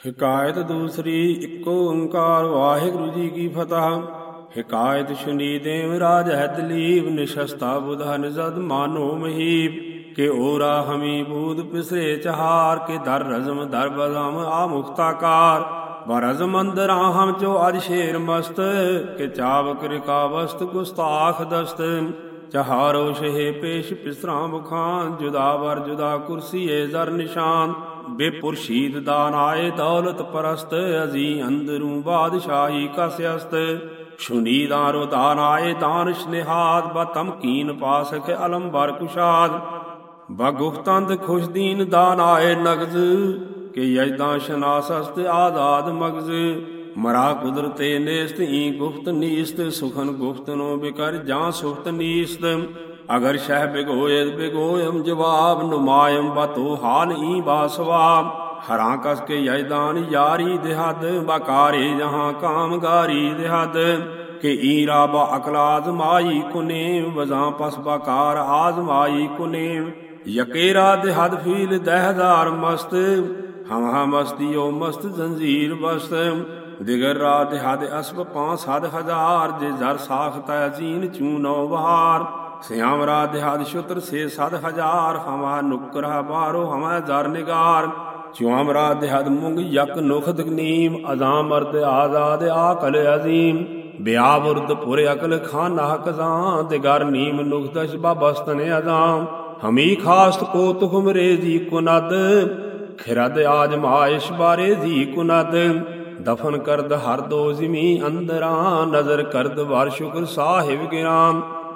ਹਕਾਇਤ ਦੂਸਰੀ ਇੱਕੋ ਓੰਕਾਰ ਵਾਹਿਗੁਰੂ ਜੀ ਕੀ ਫਤਿਹ ਹਕਾਇਤ ਸੁਨੀ ਦੇਵ ਰਾਜ ਹੈ ਦਲੀਪ ਨਿਸ਼ਸਤਾ ਬੁਧਾ ਨਿਜ਼ਦ ਮਾਨੋ ਮਹੀਬ ਕੇ ਓਰਾ ਹਮੀ ਬੂਦ ਪਿਸਰੇ ਚਹਾਰ ਕੇ ਦਰ ਰਜ਼ਮ ਦਰ ਬਜ਼ਮ ਆ ਮੁਖਤਾਕਾਰ ਬਰਜ਼ ਮੰਦਰਾ ਹਮ ਚੋ ਅਜ ਸ਼ੇਰ ਮਸਤ ਕੇ ਚਾਵਕ ਰਿਕਾ ਵਸਤ ਗੁਸਤਾਖ ਦਸਤ ਚਹਾਰੋ ਸ਼ੇ ਪੇਸ਼ ਪਿਸਰਾ ਮੁਖਾਨ ਜੁਦਾ ਵਰ ਜੁਦਾ ਕੁਰਸੀ ਏ ਜ਼ਰ ਨਿਸ਼ਾਨ ਬੇਪੁਰਸ਼ੀਦ ਦਾਨ ਆਏ ਦੌਲਤ ਪਰਸਤ ਅਜ਼ੀ ਅੰਦਰੂ ਬਾਦਸ਼ਾਹੀ ਕਸਿਅਸਤ ਸ਼ੁਨੀ ਦਾਰੋ ਦਾਨ ਆਏ ਦਾਨਸ਼ ਨਿਹਾਦ ਬ ਤਮਕੀਨ ਪਾਸਖ ਅਲੰਬਰ ਕੁਸ਼ਾਦ ਬ ਗੁਫਤੰਦ ਖੁਸ਼ਦੀਨ ਦਾਨ ਆਏ ਨਗਜ਼ ਕੇ ਯਜਦਾ ਸ਼ਨਾਸਸਤ ਆਜ਼ਾਦ ਮਗਜ਼ ਮਰਾ ਕੁਦਰਤੇ ਨੇਸਤ ਈ ਗੁਫਤ ਨੀਸਤ ਸੁਖਨ ਗੁਫਤ ਨੋ ਬਿਕਰ ਜਾਂ ਸੁਖਤ اگر شہ بگوئے بگوئم جواب نمائم بتو حال ای با سواب ہراں کس کے یدان یاری دہد بکارے جہاں کامگاری دہد کہ ایرا با عقل آزمائی کنیم وزاں پس بکار آزمائی کنیم یقیرا دہد فیل دہدار مست ہم مستی او مست زنجیر بست دگر را دہد اسب پانچ حد ہزار جے زر ساخت زین چون نو بہار سیام را دیہاد شتر سے سد ہزار ہما نکرہ بارو ہما زار نگار چوام را دیہد منگ یک نخت نیم ازام مرد آزاد آکل عظیم بیاب ارد پورے عقل خان کزاں دگر نیم نخت بابستن ازام ہمی خاست کو تخم ریزی کند خرد آزمائش باریزی کند دفن کرد ہر دو زمیں اندراں نظر کرد وار شکر صاحب گرام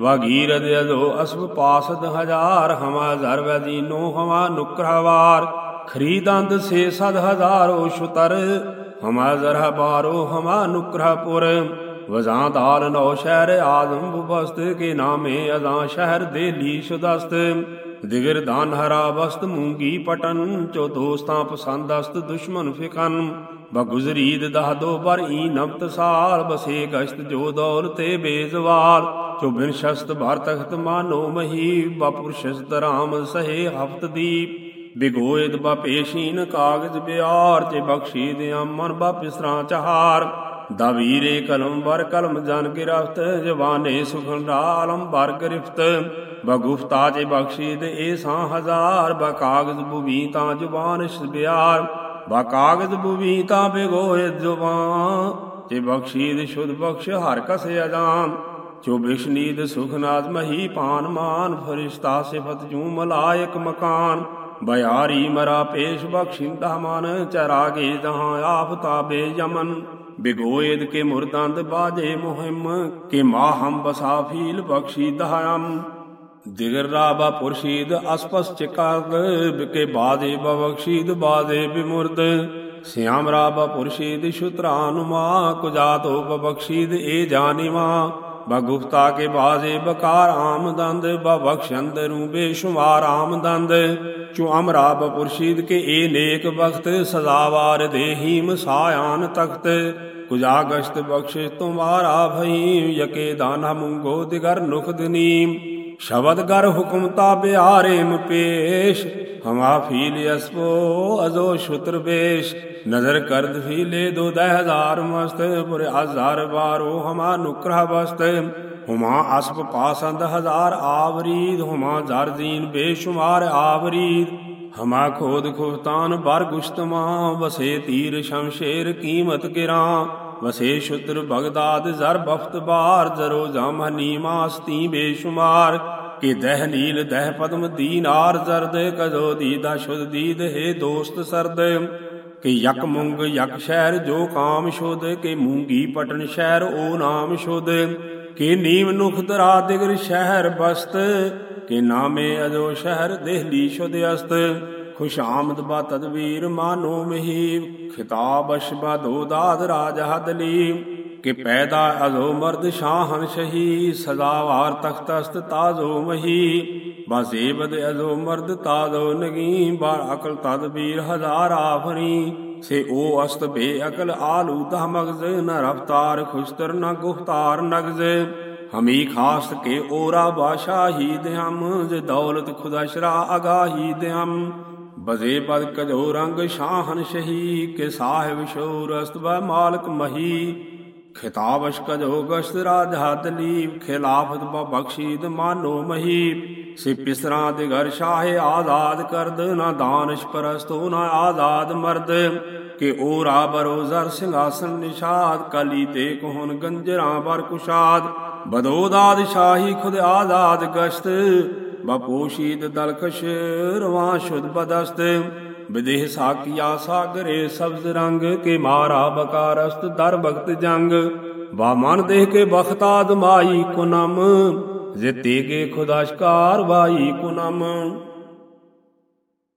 ਵਗੀਰ ਦੇ ਅਜੋ ਅਸਬ ਪਾਸਦ ਹਜ਼ਾਰ ਹਮਾ ਜ਼ਰ ਵਦੀਨੋ ਹਮਾ ਨੁਕਰਵਾਰ। ਖਰੀਦੰਦ ਸੇ ਸਦ ਹਜ਼ਾਰੋ ਸ਼ੁਤਰ ਹਮਾ ਜ਼ਰਹ ਬਾਰੋ ਹਮਾ ਨੁਕਰਹਪੁਰ ਵਜ਼ਾਂ ਦਾਲ ਨੌ ਸ਼ਹਿਰ ਆਜ਼ਮ ਬਸਤ, ਕੇ ਨਾਮੇ ਅਜ਼ਾਂ ਸ਼ਹਿਰ ਦੇਲੀ ਸ਼ੁਦਸਤ ਦਿਗਰ ਦਾਨ ਹਰਾ ਬਸਤ, ਮੂੰਗੀ ਪਟਨ, ਚੋ ਦੋਸਤਾਂ ਪਸੰਦ ਅਸਤ, ਦੁਸ਼ਮਨ ਫਿਕਨ। ਬਗੁਜ਼ਰੀਦ ਦਹ ਦੋ ਬਰ ਈ ਨਵਤ ਸਾਲ ਬਸੇ ਗਸ਼ਤ ਜੋ ਦੌਲ ਤੇ ਬੇਜ਼ਵਾਲ। ਚੋ ਬਿਨ ਸ਼ਸਤ ਭਰ ਤਖਤ ਮਾਨੋ ਮਹੀ ਬਪੁਰਸ਼ਸਤ ਰਾਮ ਸਹੇ ਹਫਤ ਦੀ ਬਿਗੋਇਦ ਬਾ ਕਾਗਜ਼ ਬਿਆਰ ਤੇ ਬਖਸ਼ੀ ਦੇ ਅਮਨ ਬਾ ਚਹਾਰ। ਦਵੀਰੇ ਕਲਮ ਬਰ ਕਲਮ ਜਨ ਗਿਰਫਤ, ਜਵਾਨੇ ਸੁਖਨ ਆਲਮ ਬਰ ਗ੍ਰਿਫਤ। ਬਗੁਫਤਾ ਜੇ ਬਖਸ਼ੀ ਦੇ ਏ ਸਾਂ ਹਜ਼ਾਰ, ਬਾ ਕਾਗਜ਼ ਬੁਵੀ ਤਾਂ ਜ਼ੁਬਾਨ ਬਿਆਰ। ਬਾ ਕਾਗਜ਼ ਬੁਵੀ ਤਾਂ ਬਿਗੋਏ ਜ਼ੁਬਾਨ ਜੇ ਬਖਸ਼ੀਦ ਸ਼ੁਧ ਬਖਸ਼ ਹਰ ਕਸ ਅਜਾਨ। ਚੋ ਬਿਸ਼ਨੀਦ ਸੁਖਨਾਦ ਮਹੀ ਪਾਨ ਮਾਨ, ਫਰਿਸ਼ਤਾ ਸਿਫਤ ਜੂ ਮਲਾਇਕ ਮਕਾਨ। ਬਿਆਰੀ ਮਰਾ ਪੇਸ਼ ਬਖਸ਼ਿੰਦਾ ਮਨ, ਚਰਾਗੇ ਜਹਾਂ ਆਫਤਾਬੇ ਯਮਨ ਬਿਗੋਇਦ ਕੇ ਮੁਰਦੰਦ ਬਾਜੇ ਮੁਹਿਮ, ਕੇ ਮਾਹਮ ਬਸਾ ਬਖਸ਼ੀ ਦਹਮ ਦਿਗਰ ਰਾਬਾ ਪੁਰਸ਼ੀਦ ਅਸਪਸ ਚਿਕਾਦ ਬਿਕੇ ਬਾਦੇ ਬਖਸ਼ੀਦ ਬਾਦੇ ਬਿਮੁਰਦ। ਸਿਆਮ ਰਾਬਾ ਪੁਰਸ਼ੀਦ ਸ਼ੁਤਰਾਨੁਮਾ ਕੁਜਾਤੋ ਬਖਸ਼ੀਦ ਏ ਜਾਨੀਵਾ ਬਗੁਫਤਾ ਕੇ ਬਾਜ਼ੇ ਬਕਾਰ ਆਮਦੰਦ ਬਖਸ਼ੰਦ ਰੂ ਸੁਮਾਰ ਆਮਦੰਦ ਚੁ ਅਮਰਾ ਬਪੁਰਸ਼ੀਦ ਕੇ ਏ ਨੇਕ ਬਖਤ ਸਜ਼ਾਵਾਰ ਦੇਹੀ ਮਸਾਇਆਨ ਤਖਤ। ਕੁਜਾ ਗਸ਼ਤ ਬਖਸ਼ਿਸ਼ ਤੁਮਾਰਾ ਭਈ, ਯਕੇ ਦਾਨਾ ਮੁੰਗੋ ਦਿਗਰ ਨੁਖ شبد گر حکمتا تابعار پیش، ہما فیل اسپو ازو شتر پیش نظر کرد فیلے دو دہ ہزار مست، پر ہزار بارو ہما نکرہ بست۔ ہما اسپ پاسند ہزار آورید، ہما زردین بے شمار آورید۔ ہما کھود کھوتان بر گشتماں بسے تیر شمشیر قیمت گراں۔ ਵਸੇ ਸ਼ੁਤਰ ਬਗਦਾਦ ਜ਼ਰ ਬਫਤ ਬਾਰ, ਜ਼ਰੋ ਜਮ ਨੀਮਾਸਤੀ ਬੇਸ਼ੁਮਾਰ। ਕਿ ਦਹ ਨੀਲ ਦਹ ਪਦਮ ਦੀਨਾਰ ਜ਼ਰਦ ਕਜੋ ਦੀਦਾ ਸ਼ੁਧ ਦੀਦ ਹੈ ਦੋਸਤ ਸਰਦ। ਕਿ ਯਕ ਮੁੰਗ ਯਕ ਸ਼ਹਿਰ, ਜੋ ਕਾਮ ਸ਼ੁਧ, ਕਿ ਮੂੰਗੀ ਪਟਨ ਸ਼ਹਿਰ, ਓ ਨਾਮ ਸ਼ੁਦ ਕਿ ਨੀਮ ਨੁਖ ਦਰਾ ਦਿਗਰ ਸ਼ਹਿਰ ਬਸਤ, ਕਿ ਨਾਮੇ ਅਜੋ ਸ਼ਹਿਰ ਦੇਹਲੀ ਸ਼ੁਧ ਅਸਤ। خوش آمد با تدبیر مانو مہیب خطاب اشبہ دو داد راج حدلیم کہ پیدا ازو مرد شاہن شہی سزاوار تخت است تازو مہی با زیبد ازو مرد تازو نگی با عقل تدبیر ہزار آفری سے او است بے عقل آلو تہ مغز نہ رفتار خستر نہ گفتار نغز ہمیں خاص کے اورا بادشاہی دم دولت خدا شرا آگاہی دم ਬਜ਼ੇ ਬਦ ਕਜੋ ਰੰਗ ਸ਼ਾਹਨ ਸ਼ਹੀ ਕੇ ਸਾਹਿਬ ਸ਼ੋਰ ਅਸਤਬਾ ਮਾਲਕ ਮਹੀ। ਖਿਤਾਬ ਅਸ਼ਕਜੋ ਗਸ਼ਤ ਰਾਜ ਹਦ ਖਿਲਾਫਤ ਬ ਬਖਸ਼ੀਦ ਮਾਨੋ ਮਹੀ। ਸੇ ਪਿਸਰਾਂ ਦੇ ਘਰ ਸ਼ਾਹੇ ਆਜ਼ਾਦ ਕਰਦ, ਨਾ ਦਾਨਸ਼ ਪਰਸਤੋ, ਨਾ ਆਜ਼ਾਦ ਮਰਦ। ਕਿ ਓਰਾ ਬਰੋਜ਼ਰ ਸਿੰਘਾਸਨ ਨਿਸ਼ਾਦ, ਕਲੀ ਤੇ ਕੋਹਨ ਗੰਜਰਾ ਬਰ ਕੁਸ਼ਾਦ। ਬਦੋਦਾਦ ਸ਼ਾਹੀ ਖੁਦ ਆਜ਼ਾਦ ਗਸ਼ਤ ਬਪੋਸ਼ੀਦ ਦਲਖਸ਼ ਰਵਾ ਸ਼ੁਦ ਬਦਸਤ ਵਿਦੇਹ ਸਾਕੀਆ ਸਾਗਰੇ ਸਬਜ਼ ਰੰਗ, ਕੇ ਮਾਰਾ ਬਕਾਰਸਤ ਦਰ ਭਗਤ ਜੰਗ। ਵਾ ਮਨ ਦੇਹ ਕੇ ਬਖਤਾਦ ਮਾਈ ਕੁਨਮ, ਜਿਤੇ ਕੇ ਖੁਦਾਸ਼ਕਾਰ ਵਾਈ ਕੁਨਮ।